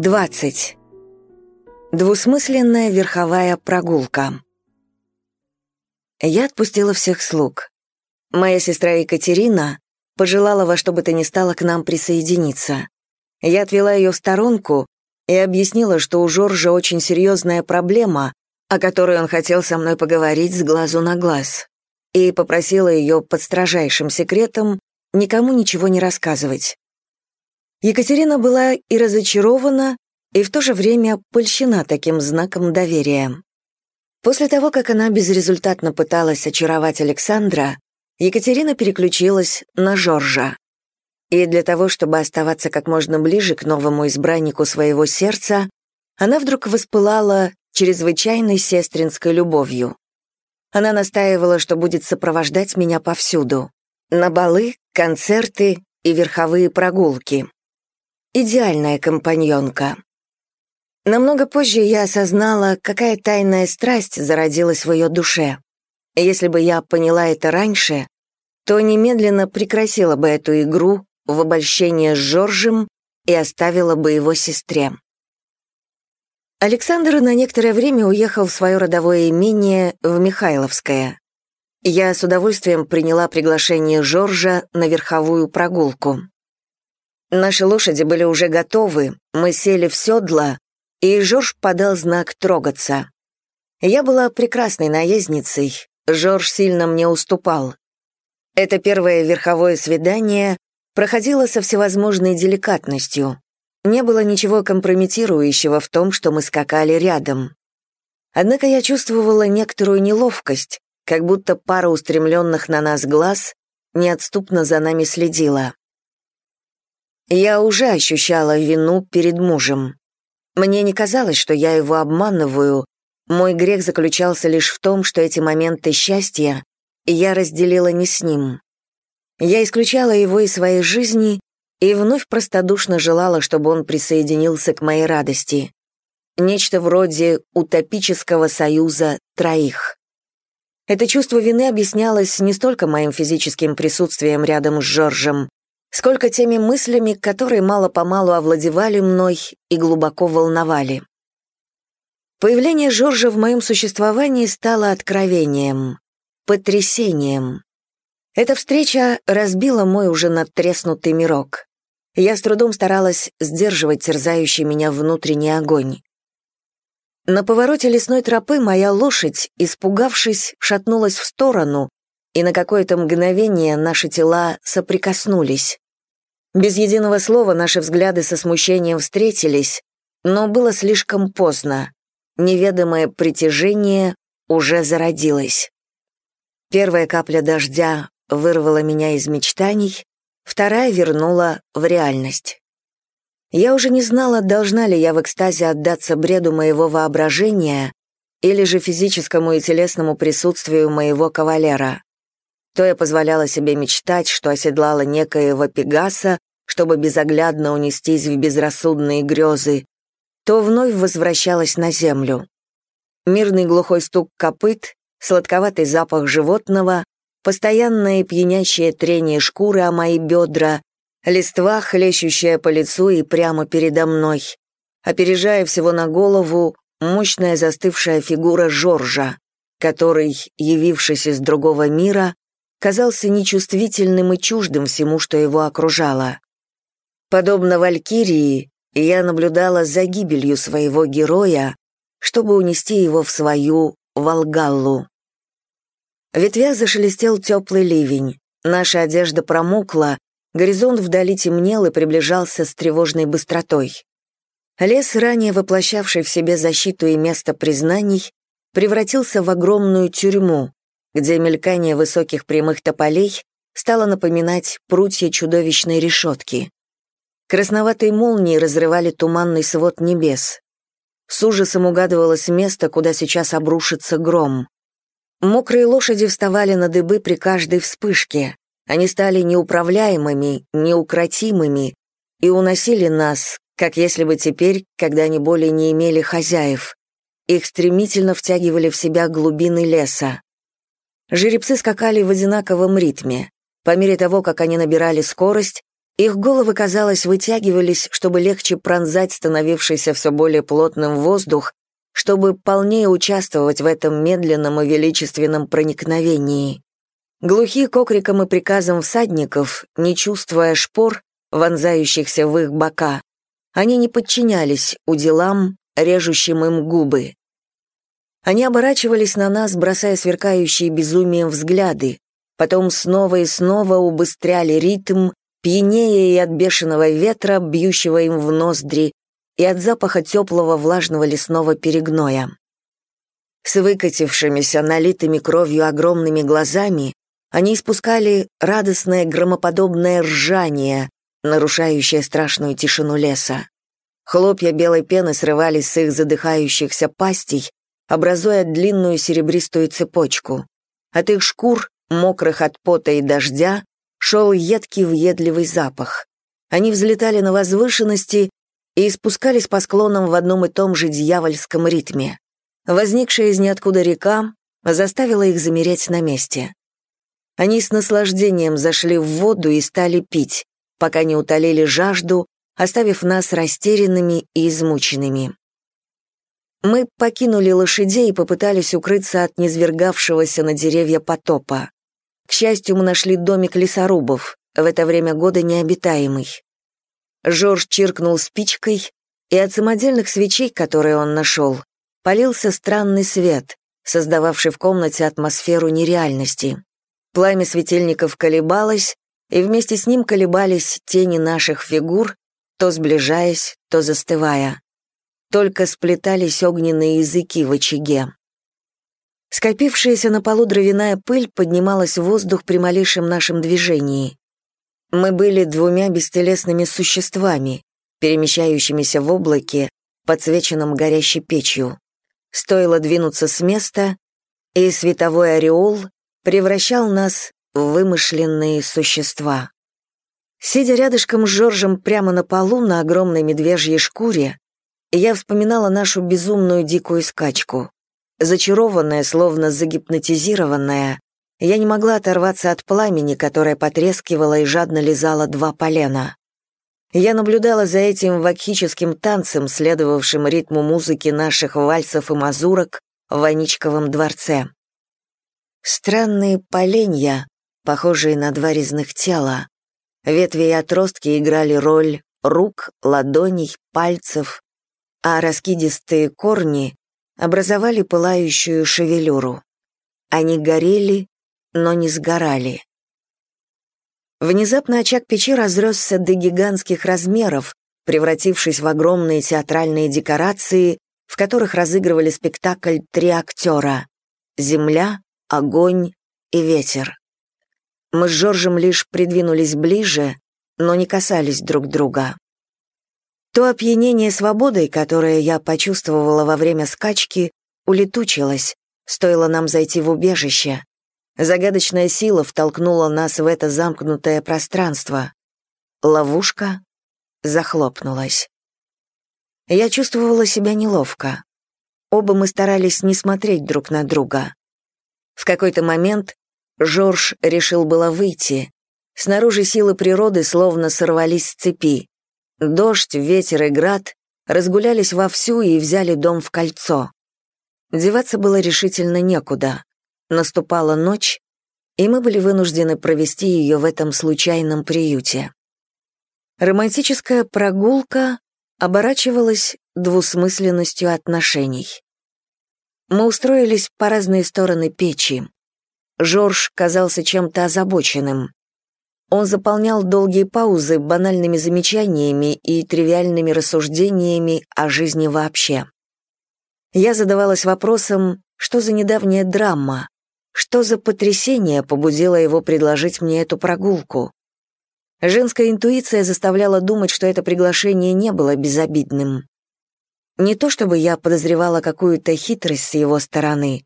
20. Двусмысленная верховая прогулка. Я отпустила всех слуг. Моя сестра Екатерина пожелала во что бы то ни стало к нам присоединиться. Я отвела ее в сторонку и объяснила, что у Жоржа очень серьезная проблема, о которой он хотел со мной поговорить с глазу на глаз, и попросила ее под строжайшим секретом никому ничего не рассказывать. Екатерина была и разочарована, и в то же время польщена таким знаком доверия. После того, как она безрезультатно пыталась очаровать Александра, Екатерина переключилась на Жоржа. И для того, чтобы оставаться как можно ближе к новому избраннику своего сердца, она вдруг воспылала чрезвычайной сестринской любовью. Она настаивала, что будет сопровождать меня повсюду. На балы, концерты и верховые прогулки идеальная компаньонка. Намного позже я осознала, какая тайная страсть зародилась в ее душе. Если бы я поняла это раньше, то немедленно прекратила бы эту игру в обольщение с Жоржем и оставила бы его сестре. Александр на некоторое время уехал в свое родовое имение в Михайловское. Я с удовольствием приняла приглашение Жоржа на верховую прогулку. Наши лошади были уже готовы, мы сели в седло, и Жорж подал знак трогаться. Я была прекрасной наездницей, Жорж сильно мне уступал. Это первое верховое свидание проходило со всевозможной деликатностью. Не было ничего компрометирующего в том, что мы скакали рядом. Однако я чувствовала некоторую неловкость, как будто пара устремленных на нас глаз неотступно за нами следила. Я уже ощущала вину перед мужем. Мне не казалось, что я его обманываю. Мой грех заключался лишь в том, что эти моменты счастья я разделила не с ним. Я исключала его из своей жизни и вновь простодушно желала, чтобы он присоединился к моей радости. Нечто вроде утопического союза троих. Это чувство вины объяснялось не столько моим физическим присутствием рядом с Жоржем, сколько теми мыслями, которые мало-помалу овладевали мной и глубоко волновали. Появление Жоржа в моем существовании стало откровением, потрясением. Эта встреча разбила мой уже надтреснутый мирок. Я с трудом старалась сдерживать терзающий меня внутренний огонь. На повороте лесной тропы моя лошадь, испугавшись, шатнулась в сторону, и на какое-то мгновение наши тела соприкоснулись. Без единого слова наши взгляды со смущением встретились, но было слишком поздно. Неведомое притяжение уже зародилось. Первая капля дождя вырвала меня из мечтаний, вторая вернула в реальность. Я уже не знала, должна ли я в экстазе отдаться бреду моего воображения или же физическому и телесному присутствию моего кавалера. То я позволяла себе мечтать, что оседлала некоего Пегаса, чтобы безоглядно унестись в безрассудные грезы, то вновь возвращалась на землю. Мирный глухой стук копыт, сладковатый запах животного, постоянное пьянящее трение шкуры о мои бедра, листва, хлещущая по лицу и прямо передо мной, опережая всего на голову, мощная застывшая фигура Жоржа, который, явившись из другого мира, казался нечувствительным и чуждым всему, что его окружало. Подобно Валькирии, я наблюдала за гибелью своего героя, чтобы унести его в свою Волгаллу. Ветвя зашелестел теплый ливень, наша одежда промокла, горизонт вдали темнел и приближался с тревожной быстротой. Лес, ранее воплощавший в себе защиту и место признаний, превратился в огромную тюрьму, где мелькание высоких прямых тополей стало напоминать прутья чудовищной решетки. Красноватые молнии разрывали туманный свод небес. С ужасом угадывалось место, куда сейчас обрушится гром. Мокрые лошади вставали на дыбы при каждой вспышке. Они стали неуправляемыми, неукротимыми и уносили нас, как если бы теперь, когда они более не имели хозяев. Их стремительно втягивали в себя глубины леса. Жеребцы скакали в одинаковом ритме. По мере того, как они набирали скорость, Их головы, казалось, вытягивались, чтобы легче пронзать становившийся все более плотным воздух, чтобы полнее участвовать в этом медленном и величественном проникновении. Глухие к окрикам и приказам всадников, не чувствуя шпор, вонзающихся в их бока, они не подчинялись уделам, режущим им губы. Они оборачивались на нас, бросая сверкающие безумием взгляды, потом снова и снова убыстряли ритм, пьянее и от бешеного ветра, бьющего им в ноздри, и от запаха теплого влажного лесного перегноя. С выкатившимися, налитыми кровью огромными глазами они испускали радостное громоподобное ржание, нарушающее страшную тишину леса. Хлопья белой пены срывались с их задыхающихся пастей, образуя длинную серебристую цепочку. От их шкур, мокрых от пота и дождя, шел едкий въедливый запах. Они взлетали на возвышенности и спускались по склонам в одном и том же дьявольском ритме. Возникшая из ниоткуда река заставила их замереть на месте. Они с наслаждением зашли в воду и стали пить, пока не утолили жажду, оставив нас растерянными и измученными. Мы покинули лошадей и попытались укрыться от низвергавшегося на деревья потопа. К счастью, мы нашли домик лесорубов, в это время года необитаемый. Жорж чиркнул спичкой, и от самодельных свечей, которые он нашел, полился странный свет, создававший в комнате атмосферу нереальности. Пламя светильников колебалось, и вместе с ним колебались тени наших фигур, то сближаясь, то застывая. Только сплетались огненные языки в очаге. Скопившаяся на полу дровяная пыль поднималась в воздух при малейшем нашем движении. Мы были двумя бестелесными существами, перемещающимися в облаке, подсвеченном горящей печью. Стоило двинуться с места, и световой ореол превращал нас в вымышленные существа. Сидя рядышком с Жоржем прямо на полу на огромной медвежьей шкуре, я вспоминала нашу безумную дикую скачку. Зачарованная, словно загипнотизированная, я не могла оторваться от пламени, которое потрескивало и жадно лизало два полена. Я наблюдала за этим вакхическим танцем, следовавшим ритму музыки наших вальсов и мазурок в Ваничковом дворце. Странные поленья, похожие на два резных тела. Ветви и отростки играли роль рук, ладоней, пальцев, а раскидистые корни образовали пылающую шевелюру. Они горели, но не сгорали. Внезапно очаг печи разросся до гигантских размеров, превратившись в огромные театральные декорации, в которых разыгрывали спектакль три актера — земля, огонь и ветер. Мы с Жоржем лишь придвинулись ближе, но не касались друг друга. То опьянение свободой, которое я почувствовала во время скачки, улетучилось, стоило нам зайти в убежище. Загадочная сила втолкнула нас в это замкнутое пространство. Ловушка захлопнулась. Я чувствовала себя неловко. Оба мы старались не смотреть друг на друга. В какой-то момент Жорж решил было выйти. Снаружи силы природы словно сорвались с цепи. Дождь, ветер и град разгулялись вовсю и взяли дом в кольцо. Деваться было решительно некуда. Наступала ночь, и мы были вынуждены провести ее в этом случайном приюте. Романтическая прогулка оборачивалась двусмысленностью отношений. Мы устроились по разные стороны печи. Жорж казался чем-то озабоченным. Он заполнял долгие паузы банальными замечаниями и тривиальными рассуждениями о жизни вообще. Я задавалась вопросом, что за недавняя драма, что за потрясение побудило его предложить мне эту прогулку. Женская интуиция заставляла думать, что это приглашение не было безобидным. Не то чтобы я подозревала какую-то хитрость с его стороны,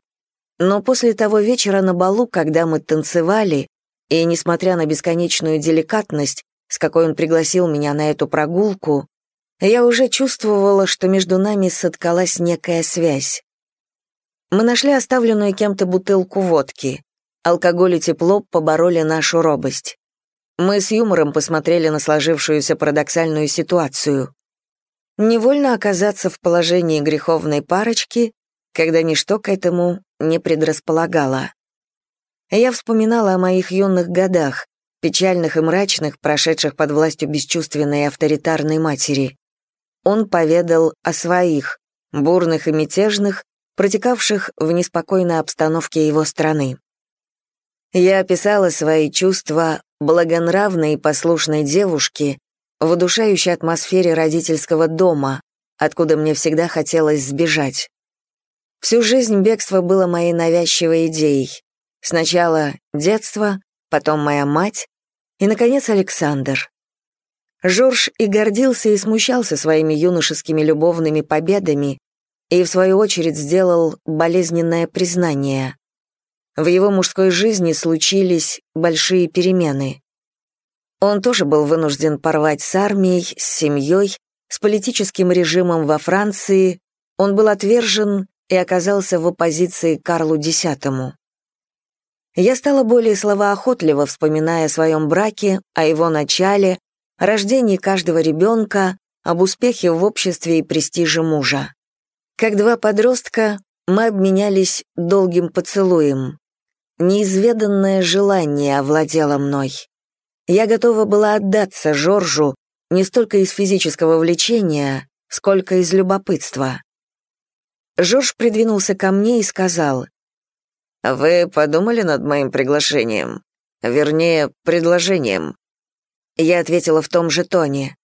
но после того вечера на балу, когда мы танцевали, и, несмотря на бесконечную деликатность, с какой он пригласил меня на эту прогулку, я уже чувствовала, что между нами соткалась некая связь. Мы нашли оставленную кем-то бутылку водки. Алкоголь и тепло побороли нашу робость. Мы с юмором посмотрели на сложившуюся парадоксальную ситуацию. Невольно оказаться в положении греховной парочки, когда ничто к этому не предрасполагало. Я вспоминала о моих юных годах, печальных и мрачных, прошедших под властью бесчувственной и авторитарной матери. Он поведал о своих, бурных и мятежных, протекавших в неспокойной обстановке его страны. Я описала свои чувства благонравной и послушной девушки в удушающей атмосфере родительского дома, откуда мне всегда хотелось сбежать. Всю жизнь бегство было моей навязчивой идеей. Сначала детство, потом моя мать и, наконец, Александр. Жорж и гордился, и смущался своими юношескими любовными победами, и, в свою очередь, сделал болезненное признание. В его мужской жизни случились большие перемены. Он тоже был вынужден порвать с армией, с семьей, с политическим режимом во Франции, он был отвержен и оказался в оппозиции Карлу X. Я стала более словоохотлива, вспоминая о своем браке, о его начале, о рождении каждого ребенка, об успехе в обществе и престиже мужа. Как два подростка мы обменялись долгим поцелуем. Неизведанное желание овладело мной. Я готова была отдаться Жоржу не столько из физического влечения, сколько из любопытства. Жорж придвинулся ко мне и сказал, «Вы подумали над моим приглашением? Вернее, предложением?» Я ответила в том же тоне,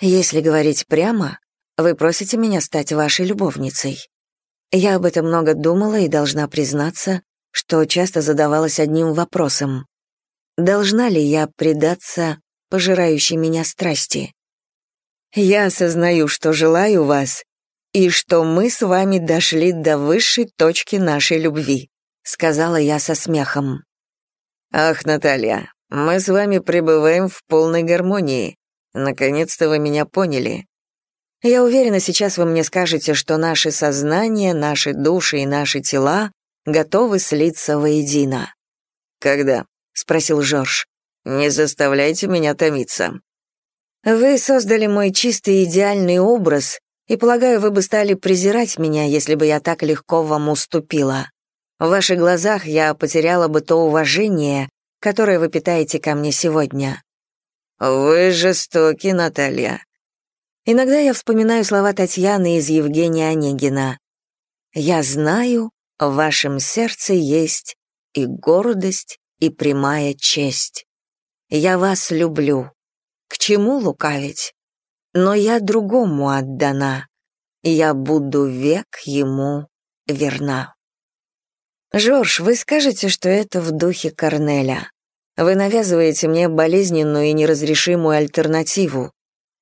«Если говорить прямо, вы просите меня стать вашей любовницей. Я об этом много думала и должна признаться, что часто задавалась одним вопросом. Должна ли я предаться пожирающей меня страсти? Я осознаю, что желаю вас, и что мы с вами дошли до высшей точки нашей любви», сказала я со смехом. «Ах, Наталья, мы с вами пребываем в полной гармонии. Наконец-то вы меня поняли. Я уверена, сейчас вы мне скажете, что наши сознания, наши души и наши тела готовы слиться воедино. «Когда?» — спросил Жорж. «Не заставляйте меня томиться». «Вы создали мой чистый идеальный образ, и, полагаю, вы бы стали презирать меня, если бы я так легко вам уступила. В ваших глазах я потеряла бы то уважение, которое вы питаете ко мне сегодня». «Вы жестоки, Наталья», Иногда я вспоминаю слова Татьяны из Евгения Онегина. «Я знаю, в вашем сердце есть и гордость, и прямая честь. Я вас люблю. К чему лукавить? Но я другому отдана. Я буду век ему верна». «Жорж, вы скажете, что это в духе Корнеля. Вы навязываете мне болезненную и неразрешимую альтернативу.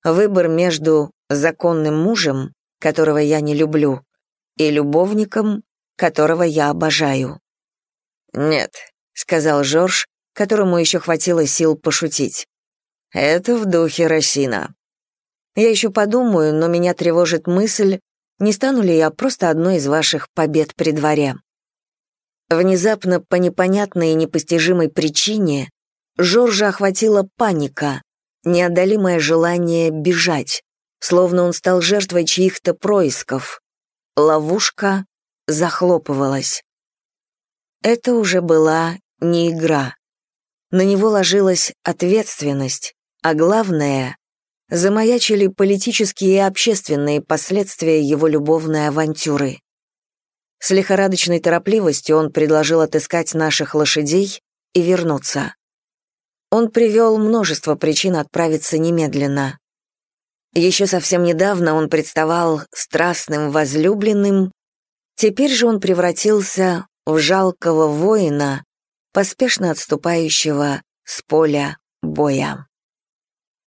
Выбор между законным мужем, которого я не люблю, и любовником, которого я обожаю. «Нет», — сказал Жорж, которому еще хватило сил пошутить. «Это в духе Росина. Я еще подумаю, но меня тревожит мысль, не стану ли я просто одной из ваших побед при дворе». Внезапно, по непонятной и непостижимой причине, Жоржа охватила паника, неодолимое желание бежать, словно он стал жертвой чьих-то происков. Ловушка захлопывалась. Это уже была не игра. На него ложилась ответственность, а главное — замаячили политические и общественные последствия его любовной авантюры. С лихорадочной торопливостью он предложил отыскать наших лошадей и вернуться. Он привел множество причин отправиться немедленно. Еще совсем недавно он представал страстным возлюбленным, теперь же он превратился в жалкого воина, поспешно отступающего с поля боя.